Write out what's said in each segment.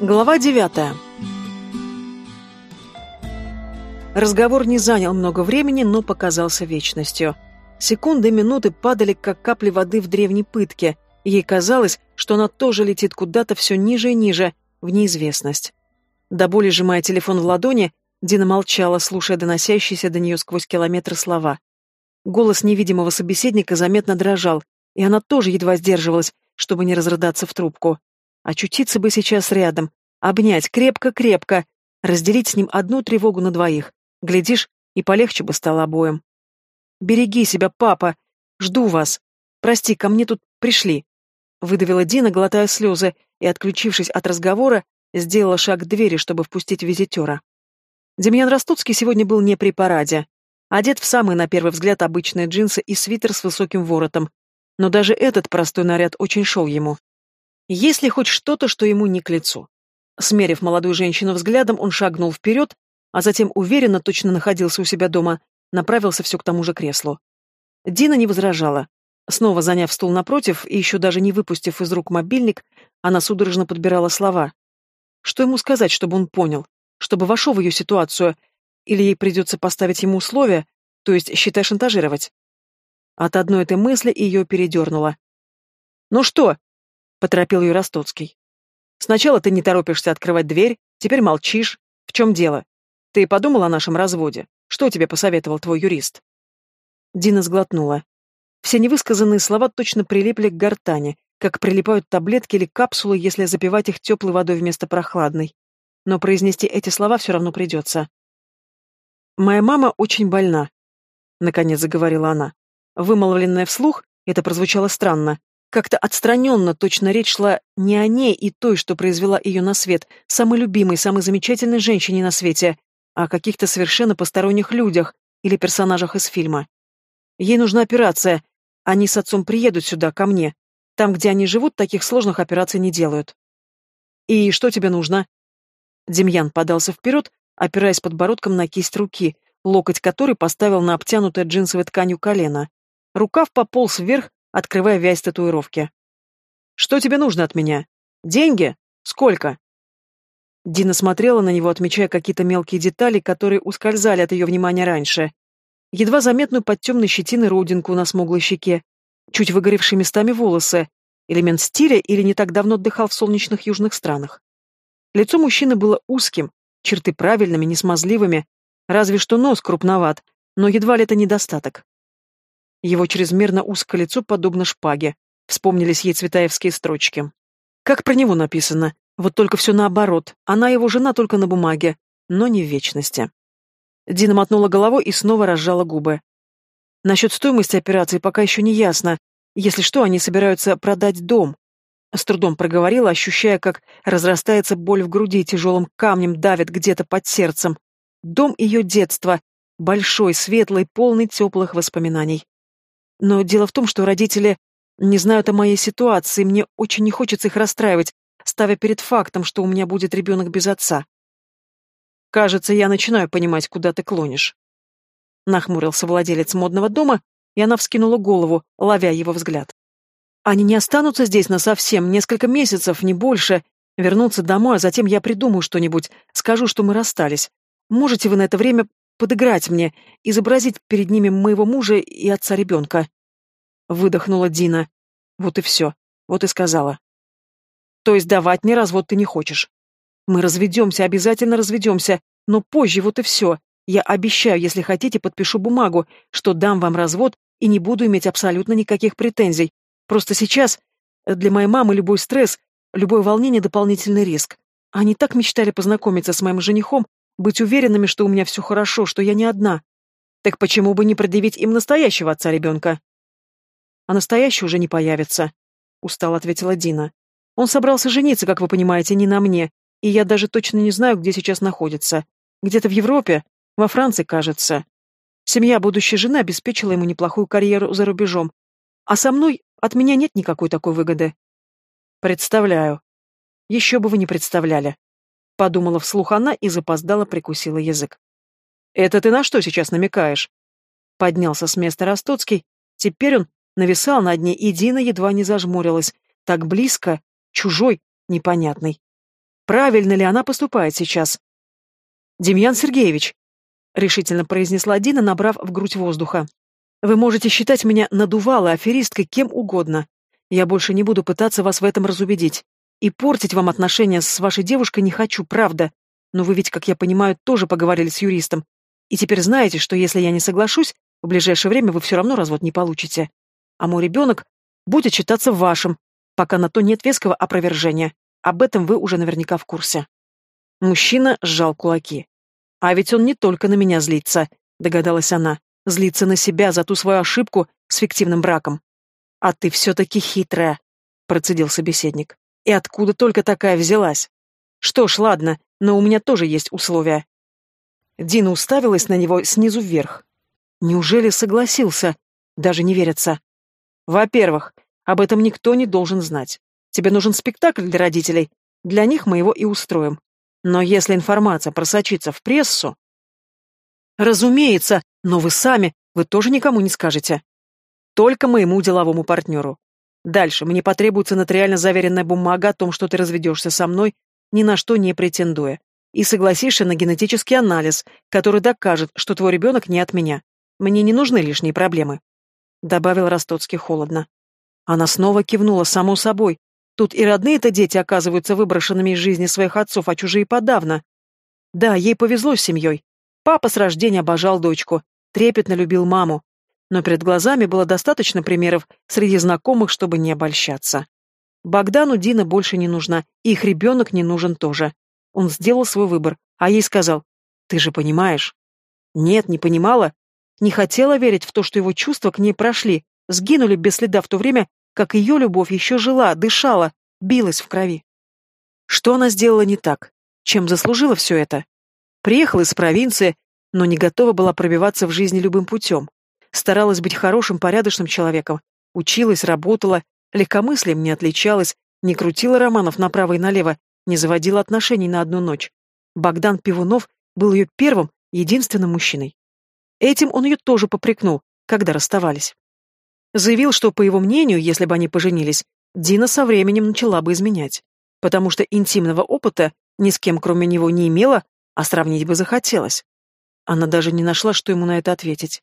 Глава 9. Разговор не занял много времени, но показался вечностью. Секунды и минуты падали, как капли воды в древней пытке. Ей казалось, что она тоже летит куда-то все ниже и ниже, в неизвестность. До боли сжимая телефон в ладони, Дина молчала, слушая доносящиеся до нее сквозь километры слова. Голос невидимого собеседника заметно дрожал, и она тоже едва сдерживалась, чтобы не разрыдаться в трубку. Очутиться бы сейчас рядом, обнять крепко-крепко, разделить с ним одну тревогу на двоих. Глядишь, и полегче бы стало обоим. «Береги себя, папа! Жду вас! Прости, ко мне тут пришли!» Выдавила Дина, глотая слезы, и, отключившись от разговора, сделала шаг к двери, чтобы впустить визитера. Демьян Растуцкий сегодня был не при параде. Одет в самые, на первый взгляд, обычные джинсы и свитер с высоким воротом. Но даже этот простой наряд очень шел ему. Есть ли хоть что-то, что ему не к лицу? Смерив молодую женщину взглядом, он шагнул вперед, а затем уверенно точно находился у себя дома, направился все к тому же креслу. Дина не возражала. Снова заняв стул напротив и еще даже не выпустив из рук мобильник, она судорожно подбирала слова. Что ему сказать, чтобы он понял? Чтобы вошел в ее ситуацию? Или ей придется поставить ему условия, то есть, считай, шантажировать? От одной этой мысли ее передернуло. «Ну что?» — поторопил ее Ростоцкий. «Сначала ты не торопишься открывать дверь, теперь молчишь. В чем дело? Ты подумал о нашем разводе? Что тебе посоветовал твой юрист?» Дина сглотнула. Все невысказанные слова точно прилипли к гортани, как прилипают таблетки или капсулы, если запивать их теплой водой вместо прохладной. Но произнести эти слова все равно придется. «Моя мама очень больна», — наконец заговорила она. Вымолвленное вслух, это прозвучало странно, как-то отстраненно точно речь шла не о ней и той, что произвела ее на свет, самой любимой, самой замечательной женщине на свете, а о каких-то совершенно посторонних людях или персонажах из фильма. Ей нужна операция. Они с отцом приедут сюда, ко мне. Там, где они живут, таких сложных операций не делают. «И что тебе нужно?» Демьян подался вперед, опираясь подбородком на кисть руки, локоть которой поставил на обтянутое джинсовой тканью колено. Рукав пополз вверх, открывая вязь татуировки. «Что тебе нужно от меня? Деньги? Сколько?» Дина смотрела на него, отмечая какие-то мелкие детали, которые ускользали от ее внимания раньше. Едва заметную под темной щетиной родинку на смуглой щеке, чуть выгоревшие местами волосы, элемент стиля или не так давно отдыхал в солнечных южных странах. Лицо мужчины было узким, черты правильными, несмазливыми, разве что нос крупноват, но едва ли это недостаток. Его чрезмерно узкое лицо подобно шпаге. Вспомнились ей цветаевские строчки. Как про него написано. Вот только все наоборот. Она его жена только на бумаге, но не в вечности. Дина мотнула головой и снова разжала губы. Насчет стоимости операции пока еще не ясно. Если что, они собираются продать дом. С трудом проговорила, ощущая, как разрастается боль в груди, тяжелым камнем давит где-то под сердцем. Дом ее детства. Большой, светлый, полный теплых воспоминаний. Но дело в том, что родители не знают о моей ситуации, мне очень не хочется их расстраивать, ставя перед фактом, что у меня будет ребенок без отца. Кажется, я начинаю понимать, куда ты клонишь. Нахмурился владелец модного дома, и она вскинула голову, ловя его взгляд. Они не останутся здесь насовсем, несколько месяцев, не больше. Вернутся домой, а затем я придумаю что-нибудь, скажу, что мы расстались. Можете вы на это время подыграть мне, изобразить перед ними моего мужа и отца ребенка. Выдохнула Дина. Вот и все. Вот и сказала. То есть давать мне развод ты не хочешь. Мы разведемся, обязательно разведемся, но позже вот и все. Я обещаю, если хотите, подпишу бумагу, что дам вам развод и не буду иметь абсолютно никаких претензий. Просто сейчас э, для моей мамы любой стресс, любое волнение — дополнительный риск. Они так мечтали познакомиться с моим женихом, быть уверенными, что у меня все хорошо, что я не одна. Так почему бы не предъявить им настоящего отца ребенка? А настоящий уже не появится, устало ответила Дина. Он собрался жениться, как вы понимаете, не на мне, и я даже точно не знаю, где сейчас находится. Где-то в Европе, во Франции, кажется. Семья будущей жены обеспечила ему неплохую карьеру за рубежом. А со мной от меня нет никакой такой выгоды. Представляю. Еще бы вы не представляли. Подумала вслух она и запоздала прикусила язык. «Это ты на что сейчас намекаешь?» Поднялся с места Ростоцкий. Теперь он нависал над ней, и Дина едва не зажмурилась. Так близко, чужой, непонятный. Правильно ли она поступает сейчас? «Демьян Сергеевич», — решительно произнесла Дина, набрав в грудь воздуха. «Вы можете считать меня надувалой, аферисткой, кем угодно. Я больше не буду пытаться вас в этом разубедить. И портить вам отношения с вашей девушкой не хочу, правда. Но вы ведь, как я понимаю, тоже поговорили с юристом. И теперь знаете, что если я не соглашусь, в ближайшее время вы все равно развод не получите. А мой ребенок будет считаться вашим, пока на то нет веского опровержения. Об этом вы уже наверняка в курсе. Мужчина сжал кулаки. А ведь он не только на меня злится, догадалась она. Злится на себя за ту свою ошибку с фиктивным браком. А ты все-таки хитрая, процедил собеседник. И откуда только такая взялась? Что ж, ладно, но у меня тоже есть условия. Дина уставилась на него снизу вверх. Неужели согласился? Даже не верится. Во-первых, об этом никто не должен знать. Тебе нужен спектакль для родителей. Для них мы его и устроим. Но если информация просочится в прессу... Разумеется, но вы сами, вы тоже никому не скажете. Только моему деловому партнеру. Дальше мне потребуется нотариально заверенная бумага о том, что ты разведешься со мной, ни на что не претендуя, и согласишься на генетический анализ, который докажет, что твой ребенок не от меня. Мне не нужны лишние проблемы», — добавил Ростоцкий холодно. Она снова кивнула, само собой. Тут и родные-то дети оказываются выброшенными из жизни своих отцов, а чужие подавно. Да, ей повезло с семьей. Папа с рождения обожал дочку, трепетно любил маму но перед глазами было достаточно примеров среди знакомых, чтобы не обольщаться. Богдану Дина больше не нужна, и их ребенок не нужен тоже. Он сделал свой выбор, а ей сказал, «Ты же понимаешь». Нет, не понимала. Не хотела верить в то, что его чувства к ней прошли, сгинули без следа в то время, как ее любовь еще жила, дышала, билась в крови. Что она сделала не так? Чем заслужила все это? Приехала из провинции, но не готова была пробиваться в жизни любым путем старалась быть хорошим, порядочным человеком, училась, работала, легкомыслием не отличалась, не крутила романов направо и налево, не заводила отношений на одну ночь. Богдан Пивунов был ее первым, единственным мужчиной. Этим он ее тоже попрекнул, когда расставались. Заявил, что, по его мнению, если бы они поженились, Дина со временем начала бы изменять, потому что интимного опыта ни с кем, кроме него, не имела, а сравнить бы захотелось. Она даже не нашла, что ему на это ответить.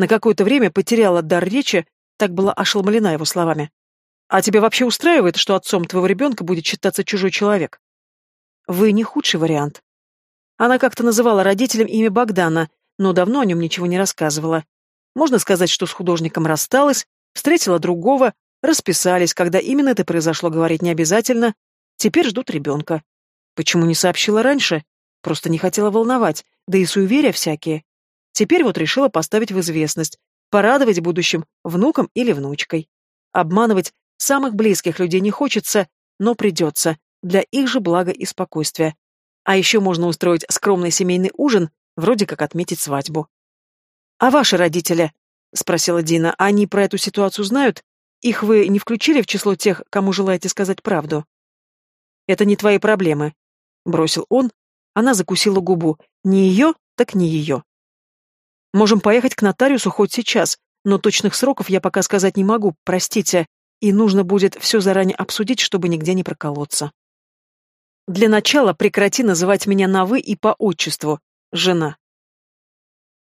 На какое-то время потеряла дар речи, так была ошеломлена его словами. «А тебе вообще устраивает, что отцом твоего ребенка будет считаться чужой человек?» «Вы не худший вариант». Она как-то называла родителям имя Богдана, но давно о нем ничего не рассказывала. Можно сказать, что с художником рассталась, встретила другого, расписались, когда именно это произошло, говорить не обязательно. Теперь ждут ребенка. Почему не сообщила раньше? Просто не хотела волновать, да и суеверия всякие. Теперь вот решила поставить в известность, порадовать будущим внуком или внучкой. Обманывать самых близких людей не хочется, но придется, для их же блага и спокойствия. А еще можно устроить скромный семейный ужин, вроде как отметить свадьбу. «А ваши родители?» — спросила Дина. «Они про эту ситуацию знают? Их вы не включили в число тех, кому желаете сказать правду?» «Это не твои проблемы», — бросил он. Она закусила губу. «Не ее, так не ее». Можем поехать к нотариусу хоть сейчас, но точных сроков я пока сказать не могу, простите, и нужно будет все заранее обсудить, чтобы нигде не проколоться. Для начала прекрати называть меня на «вы» и по отчеству, жена.